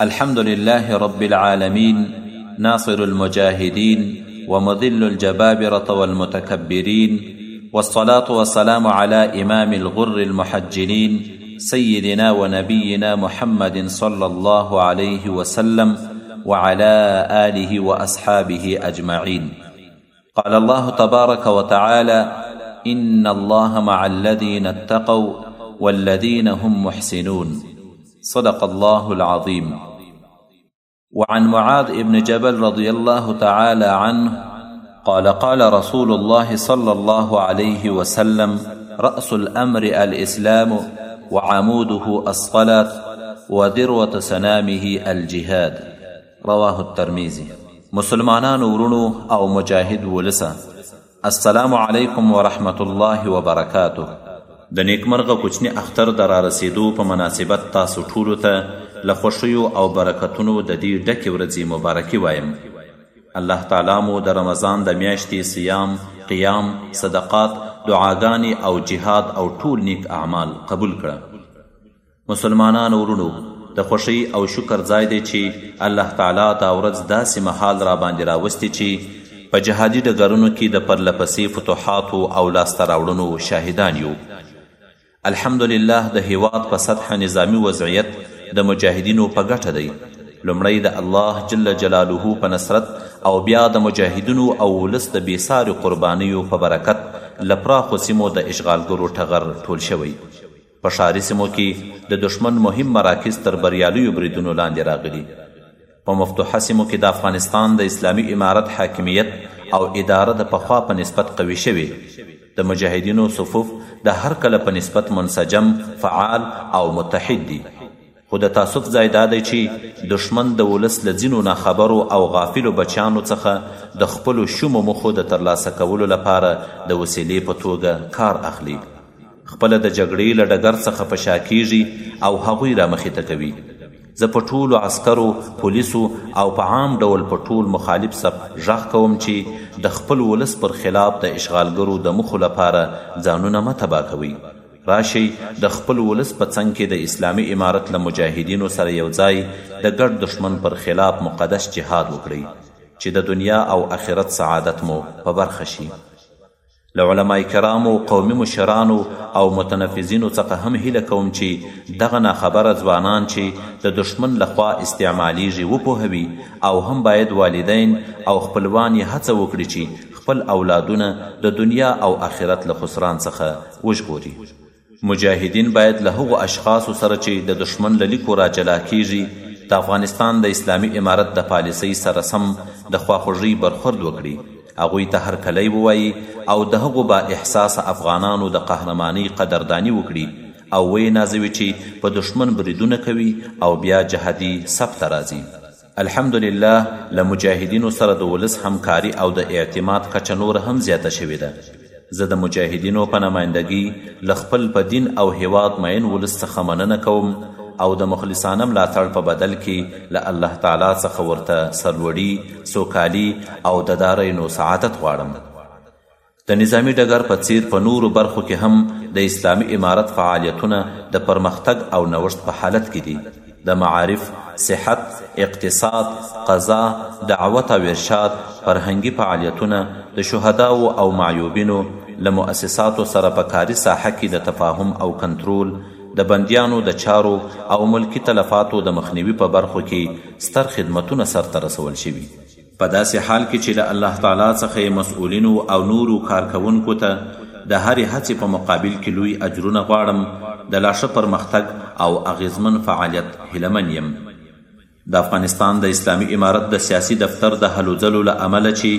الحمد لله رب العالمين ناصر المجاهدين ومذل الجبابرة والمتكبرين والصلاه والسلام على امام الغر المحجلين سيدنا ونبينا محمد صلى الله عليه وسلم وعلى اله واصحابه اجمعين قال الله تبارك وتعالى ان الله مع الذين اتقوا والذين هم محسنون صدق الله العظيم وعن معاذ بن جبل رضي الله تعالى عنه قال قال رسول الله صلى الله عليه وسلم رأس الأمر الإسلام وعموده الصلاة وذروة سنامه الجهاد رواه الترمذي مسلمانانو ورونو او مجاهد ولسه السلام علیکم ورحمت الله وبرکاته د نیکمرغه کوچنی اختر د را رسیدو په مناسبت تاسو ټولو ته له خوښیو او برکتونو د دې ډکې ورځې مبارکي وایم الله تعالی مو د رمضان د میاشتې صیام قیام صدقات دعاګانې او جهاد او ټول نیک اعمال قبول کړه مسلمانانو ورونو د خوشی او شکر ځای دی چې الله تعالی دا ورځ داسې مهال را باندې راوستي چې په جهادي ډګرونو کې د پرلپسې فتوحاتو او لاسته راوړنو شاهدان یو الحمدلله د هیواد په سطح نظامی وضعیت د مجاهدینو په ګټه دی لومړی د الله جل جلاله په نصرت او بیا د مجاهدینو او ولس د بیساري قربانیو په برکت له پراخو سیمو د اشغالګرو ټغر ټول شوی په ښاري سیمو کې د دښمن مهم مراکز تر بریالیو بریدونو لاندې راغلي. په مفتوحه سیمو کې د افغانستان د اسلامي امارت حاکمیت او اداره د پخوا په نسبت قوي شوې، د مجاهدینو صفوف د هر کله په نسبت منسجم، فعال او متحد دي. خو د تاسف ځای دا دی چې دښمن د ولس له ځینو ناخبرو او غافلو بچیانو څخه د خپلو شومو موخو د ترلاسه کولو لپاره د وسیلې په توګه کار اخلي، خپله د جګړې له ډګر څخه په شا کیږي او هغوی را مخې ته کوي. زه په ټولو عسکرو، پولیسو او په عام ډول په ټول مخالف صف ږغ کوم چې د خپل ولس پر خلاف د اشغالګرو د موخو لپاره ځانونه مه تباه کوئ. راشئ د خپل ولس په څنګ کې د اسلامي امارت له مجاهدینو سره یو ځای د ګډ دښمن پر خلاف مقدس جهاد وکړئ چې د دنیا او اخرت سعادت مو په برخه شي. له علماء کرامو، قومي مشرانو او متنفذینو څخه هم هیله کوم چې دغه ناخبره ځوانان چې د دښمن له خوا استعمالیږي وپوهوي او هم باید والدین او خپلوان یې هڅه وکړي چې خپل اولادونه د دنیا او اخرت له خسران څخه وژغوري. مجاهدین باید له هغو اشخاصو سره چې د دښمن له لیکو را جلا کېږي، د افغانستان د اسلامي امارت د پالیسۍ سره سم د خواخوږۍ برخورد وکړي، هغوی ته هرکلی ووایي او د هغو با احساسه افغانانو د قهرمانۍ قدرداني وکړي او ویې نازوي چې په دښمن بریدونه کوي او بیا جهادي صف ته راځي. الحمدلله له مجاهدینو سره د ولس همکاري او د اعتماد کچه نور هم زیاته شوې ده زه د مجاهدینو په نمایندګي له خپل په دین او هیواد مین ولس څخه مننه کوم او د مخلصانه ملاتړ په بدل کې له الله تعالی څخه ورته سرلوړي سوکالي او د دارینو سعادت غواړم د نظامي ډګر په څېر په نورو برخو کې هم د اسلامي امارت فعالیتونه د پرمختګ او نوښت په حالت کې دي. د معارف، صحت، اقتصاد، قضا، دعوت او ارشاد، فرهنګي فعالیتونه، د شهداوو او معیوبینو، له مؤسساتو سره په کاري ساحه کې د تفاهم او کنترول، د بندیانو د چارو او ملکي تلفاتو د مخنیوي په برخو کې ستر خدمتونه سرته رسول شوي. په داسې حال کې چې له الله تعالی څخه یې مسؤلینو او نورو کارکوونکو ته د هرې هڅې په مقابل کې لوی اجرونه غواړم، د لا ښه پرمختګ او اغېزمن فعالیت هیله من یم. د افغانستان د اسلامي امارت د سیاسي دفتر د هلو ځلو له امله چې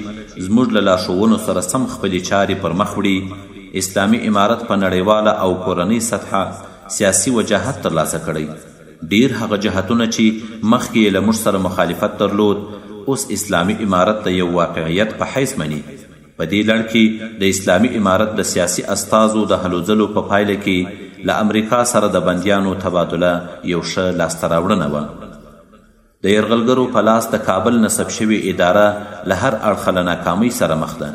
زموږ له لارښوونو سره سم خپلې چارې پر مخ وړي، اسلامي امارت په نړیواله او کورنۍ سطحه سیاسي وجاهت ترلاسه کړی. ډیر هغه جهتونه چی مخکی یې له موږ سره مخالفت درلود اوس اسلامی امارت د یو واقعیت په حیث منی په دی لړ کی د اسلامی امارت د سیاسی استازو د هلو ځلو په پایله کی له امریکا سره د بندیانو تبادله یو ښه لاسته راوړنه وه. د یرغلګرو په لاس د کابل نصب شوې اداره له هر اړخه له ناکامۍ سره مخ ده،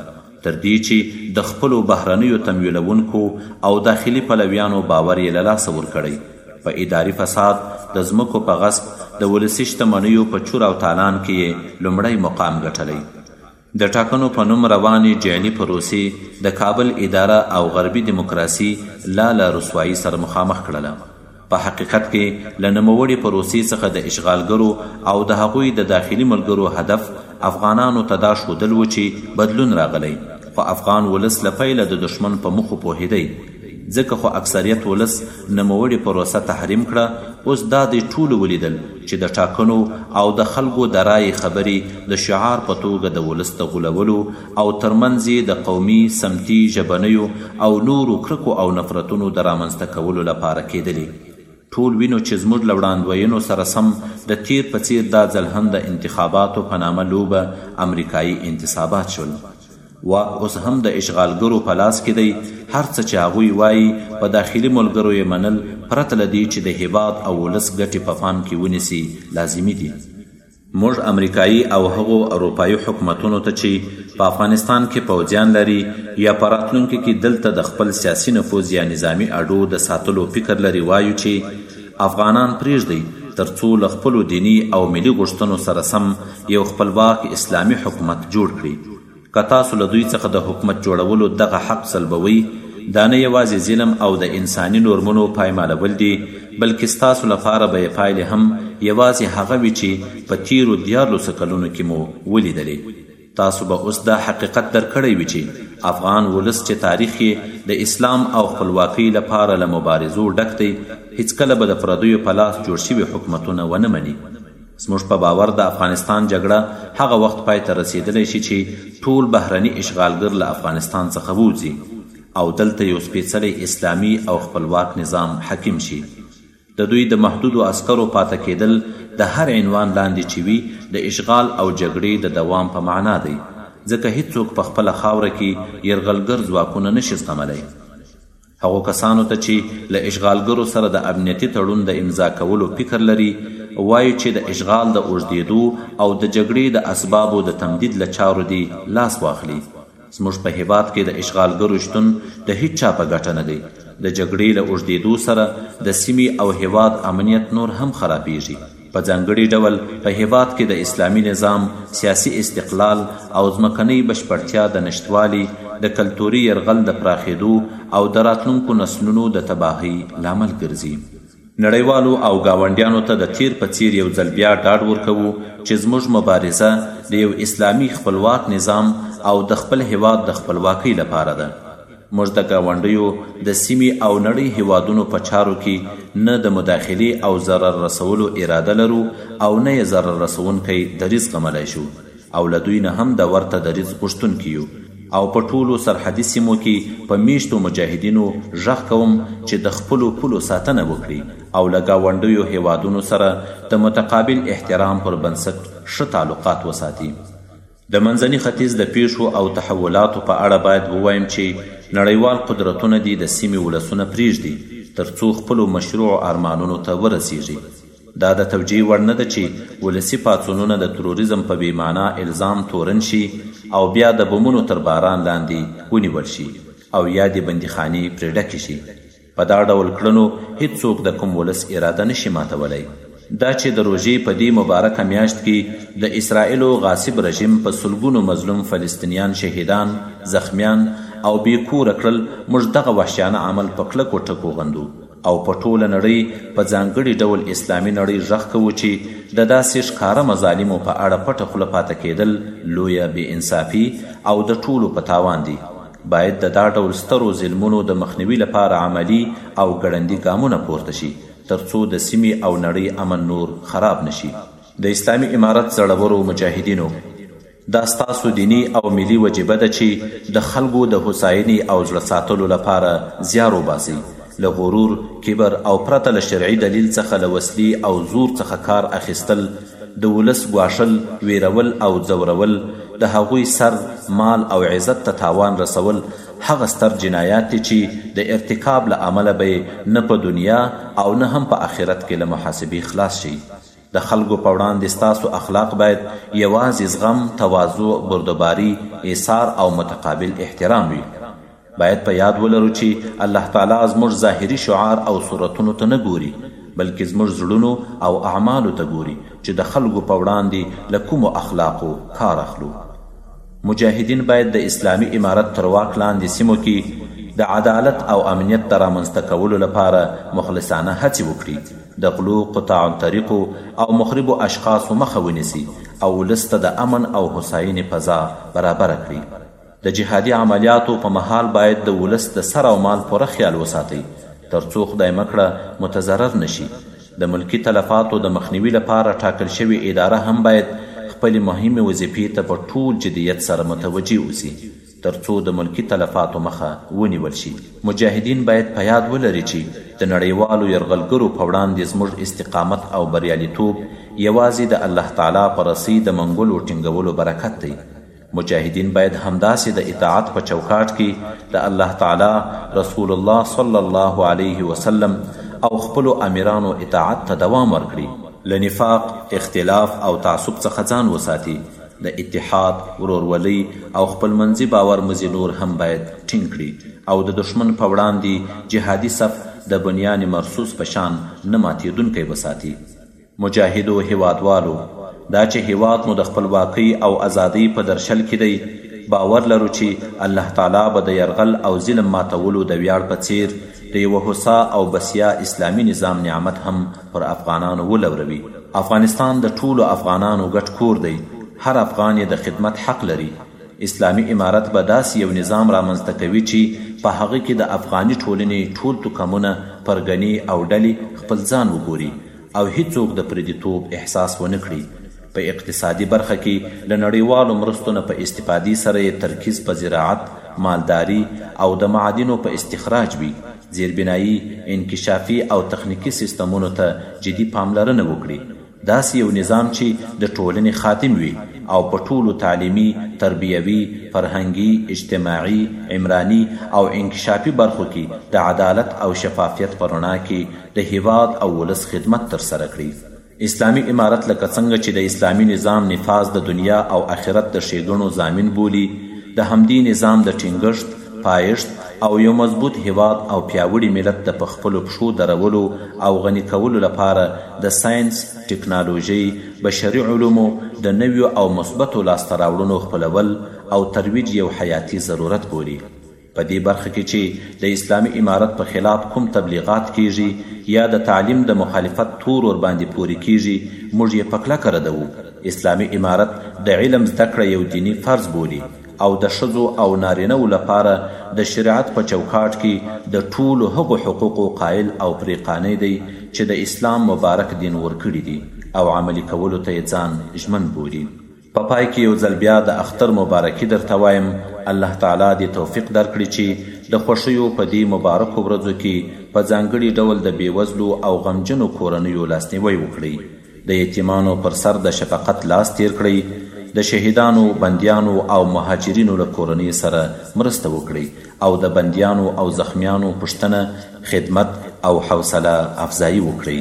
تر دې چې د خپلو بهرنیو تمویلوونکو او داخلي پلویانو باور یې له لاسه ورکړی، په اداري فساد، د ځمکو په غصب، د ولسي شتمنیو په چور او تالان کې یې لومړی مقام ګټلی. د ټاکنو په نوم روانې جعلي پروسې د کابل اداره او غربي دیموکراسي لا له رسوایي سره مخامخ کړله. په حقیقت کې له نوموړې پروسې څخه د اشغالګرو او د هغوی د داخلي ملګرو هدف افغانانو ته دا ښودل و چې بدلون راغلی خو افغان ولس له پیله د دښمن په موخو پوهېدی ځکه خو اکثریت ولس نوموړې پروسه تحریم کړه اوس دا دی ټولو ولیدل چې د ټاکنو او د خلکو د رایې خبرې د شعار په توګه د ولس د غولولو او تر منځ یې د قومي، سمتي، ژبنیو او نورو کرکو او نفرتونو د رامنځته کولو لپاره کېدلې. ټول وینو چې زموږ له وړاندوینو سره سم د تېر په څېر دا ځل هم د انتخاباتو په نامه لوبه امریکایي انتصابات شول. واک اوس هم د اشغالګرو په لاس کې دی، هر څه چې هغوی وايي په داخلي ملګرو یې منل پرته له دې چې د هېواد او ولس ګټې په پام کې ونیسي لازمي دي. موږ امریکايي او هغو اروپايي حکومتونو ته چې په افغانستان کې پوځیان لري یا په راتلونکي کې دلته د خپل سیاسي نفوذ یا نظامي اډو د ساتلو فکر لري وایو چې افغانان پرېږدئ تر څو له خپلو دیني او ملي غوښتنو سره سم یو خپلواک اسلامي حکومت جوړ کړي. که تاسو له دوی څخه د حکومت جوړولو دغه حق سلبوئ، دا نه یوازې ظلم او د انساني نورمونو پایمالول دي، بلکې ستاسو لپاره به یې پایلې هم یوازې هغه وي چې په تېرو دیارلسو کلونو کې مو ولیدلې. تاسو به اوس دا حقیقت درک کړی وي چې افغان ولس چې تاریخ یې د اسلام او خپلواکۍ لپاره له مبارزو ډک دی، هېڅکله به د پردیو په لاس جوړ شوي حکومتونه ونه مني. زموږ په باور د افغانستان جګړه هغه وخت پای ته رسېدلی شي چې ټول بهرني اشغالګر له افغانستان څخه ووځي او دلته یو سپېڅلی اسلامي او خپلواک نظام حاکم شي. د دوی د محدودو عسکرو پاته کېدل د هر عنوان لاندې چې وي د اشغال او جګړې د دوام په معنا دی، ځکه هېڅوک په خپله خاوره کې یرغلګر ځواکونه نه شي زغملی. هغو کسانو ته چې له اشغالګرو سره د امنیتي تړون د امضا کولو فکر لري، وایو چې د اشغال د اوږدېدو او د جګړې د اسبابو د تمدید له چارو دې لاس واخلي. زموږ په هېواد کې د اشغالګرو شتون د هیچا په ګټه نه دی. د جګړې له اوږدېدو سره د سیمې او هېواد امنیت نور هم خرابېږي. په ځانګړي ډول په هېواد کې د اسلامي نظام، سیاسي استقلال او ځمکنۍ بشپړتیا د نشتوالي، د کلتوري یرغل د پراخېدو او د راتلونکو نسلونو د تباهۍ لامل ګرځي. نړیوالو او ګاونډیانو ته د تېر په څېر یو ځل بیا ډاډ ورکوو چې زموږ مبارزه د یو اسلامي خپلواک نظام او د خپل هېواد د خپلواکۍ لپاره ده. موږ د ګاونډیو، د سیمې او نړۍ هېوادونو په چارو کې نه د مداخلې او ضرر رسولو اراده لرو او نه یې ضرر رسوونکی دریځ زغملی شو. او له دوی نه هم د ورته دریځ غوښتونکي یو او په ټولو سرحدي سیمو کې په میشتو مجاهدینو ږغ کوم چې د خپلو پولو ساتنه وکړي او له ګاونډیو هیوادونو سره د متقابل احترام پر بنسټ ښه تعلقات وساتي. د منځني ختیځ د پیښو او تحولاتو په اړه باید ووایم چې نړیوال قدرتونه دې د سیمې ولسونه پریږدي تر څو خپلو مشروع ارمانونو ته ورسیږي. دا د توجیه وړ نه ده چې ولسي پاڅونونه د تروریزم په بې معنا الزام تورن شي او بیا د بمونو تر باران لاندې ونیول شي او یا دې بندیخانې پرې ډکې شي. په دا ډول کړنو هېڅوک د کوم ولس اراده نه شي ماتولی. دا چې د روژې په دې مبارکه میاشت کې د اسرائیلو غاصب رژیم په سلګونو مظلوم فلسطینیان شهیدان، زخمیان او بې کوره کړل، موږ دغه وحشیانه عمل په کلکو ټکو غندو. او په ټوله نړۍ په ځانګړي ډول اسلامي نړۍ ږغ کوو چې د داسې ښکاره مظالمو په اړه پټه خوله پاته کېدل لویه بې انصافي او د ټولو په تاوان دي. باید د دا ډول سترو ظلمونو د مخنیوي لپاره عملي او ګړندي ګامونه پورته شي تر څو د سیمې او نړۍ امن نور خراب نه شي. د اسلامي امارت زړورو مجاهدینو! دا ستاسو دیني او ملي وجیبه ده چې د خلکو د هوساینې او زړه ساتلو لپاره زیار وباسئ، له غرور، کبر او پرته له شرعي دلیل څخه له وسلې او زور څخه کار اخیستل، د ولس ګواښل، ویرول او ځورول، د هغوی سر، مال او عزت ته تاوان رسول هغه ستر جنایات دي چې د ارتکاب له امله به یې نه په دنیا او نه هم په اخرت کې له محاسبې خلاص شئ. د خلکو په وړاندې ستاسو اخلاق باید یوازې زغم، تواضع، بردباري، ایثار او متقابل احترام وي. باید په یاد ولرو چې الله تعالی زموږ ظاهري شعار او صورتونو ته نه ګوري، بلکې زموږ زړونو او اعمالو ته ګوري چې د خلکو په وړاندې له کومو اخلاقو کار اخلو. مجاهدین باید د اسلامي امارت تر واک لاندې سیمو کې د عدالت او امنیت د رامنځته کولو لپاره مخلصانه هڅې وکړي د غلو قطاع الطریقو او مخربو اشخاصو مخه ونیسي او ولس ته د امن او هوساینې فضا برابره کړي د جهادي عملیاتو په مهال باید د ولس د سر او مال پوره خیال وساتئ ترڅو خدای مکړه متضرر نشي د ملکي تلفاتو د مخنیوي لپاره ټاکل شوې اداره هم باید خپلې مهمې وظیفې ته په ټول جدیت سره متوجه اوسي تر څو د ملکي تلفاتو مخه ونیول شي. مجاهدین باید په یاد ولري چې د نړیوالو یرغلګرو په وړاندې زموږ استقامت او بریالیتوب یوازې د الله تعالی په رسۍ د منګولو ټینګولو برکت دی. مجاهدین باید همداسې د اطاعت په چوکاټ کې د الله تعالی رسول الله صلی الله علیه وسلم او خپل امیرانو اطاعت ته دوام ورکړي لنفاق اختلاف او تعصب څخه ځان وساتي د اتحاد ورورولۍ او خپلمنځي باور مزي نور هم باید ټینګ کړي او د دشمن په وړاندې جهادي صف د بنیان مرصوص په شان نه ماتېدونکی وساتي مجاهدو هیوادوالو دا چې هیواد مو د خپلواکۍ او ازادۍ په درشل کې دی باور لرو چې الله تعالی به د یرغل او ظلم ماتولو د ویاړ په څیر د یوه هوسا او بسیا اسلامي نظام نعمت هم پر افغانانو ولوروي افغانستان د ټولو افغانانو ګډ کور دی هر افغان یې د خدمت حق لري اسلامي امارت به داسې یو نظام رامنځته کوي چې په هغه کې د افغاني ټولنې ټول توکمونه پرګنې او ډلې خپل ځان وګوري او هیڅوک د پردیتوب احساس ونه کړي، په اقتصادي برخه کې له نړیوالو مرستو نه په استفادې سره یې ترکیز په زراعت، مالداري او د معادنو په استخراج وي، زیربنایي، انکشافي او تخنیکي سیستمونو ته جدي پاملرنه وکړي، داسې یو نظام چې د ټولنې خادم وي او په ټولو تعلیمي، تربیوي، فرهنګي، اجتماعي، عمراني او انکشافي برخو کې د عدالت او شفافیت په رڼا کې د هیواد او ولس خدمت تر سره کړي اسلامي امارت لکه څنګه چې د اسلامي نظام نفاذ د دنیا او اخرت د ښېګڼو ضامن بولي د همدې نظام د ټینګښت پایښت او یو مضبوط هیواد او پیاوړي ملت د په خپلو پښو درولو او غني کولو لپاره د ساینس، ټکنالوژۍ، بشري علومو د نویو او مثبتو لاسته راوړنو خپلول او ترویج یو حیاتي ضرورت بولي. په دې برخه کې چې د اسلامي امارت په خلاف کوم تبلیغات کېږي یا د تعلیم د مخالفت تور ورباندې پورې کېږي، موږ یې په کلکه ردوو. اسلامي امارت د علم زده کړه یو دیني فرض بولي او د ښځو او نارینه وو لپاره د شریعت په چوکاټ کې د ټولو هغو حقوقو قایل او پرې قانع دی چې د اسلام مبارک دین ورکړي دي او عملي کولو ته یې ځان ژمن بولي. په پای کې یو ځل بیا د اختر مبارکي درته وایم، الله تعالی دې توفیق درکړي چې د خوښیو په دې مبارکو ورځو کې په ځانګړي ډول د بېوزلو او غمجنو کورنیو لاسنیوی وکړئ، د یتیمانو پر سر د شفقت لاس تېر کړئ، د شهیدانو، بندیانو او مهاجرینو له کورنۍ سره مرسته وکړئ او د بندیانو او زخمیانو پوښتنه، خدمت او حوصله افزایي وکړئ.